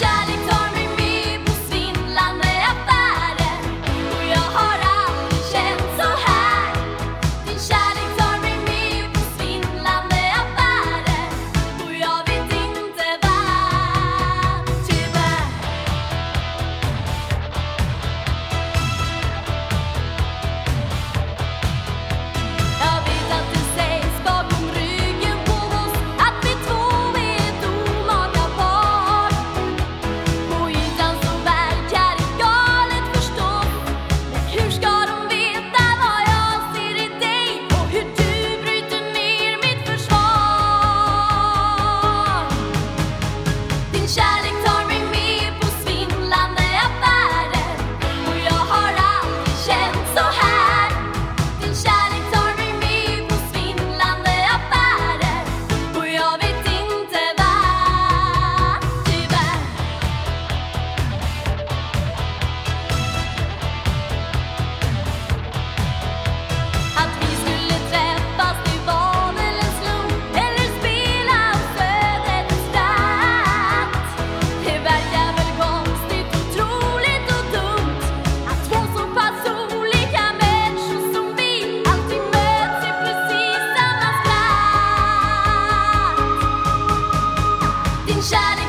shining. shining. sunshine.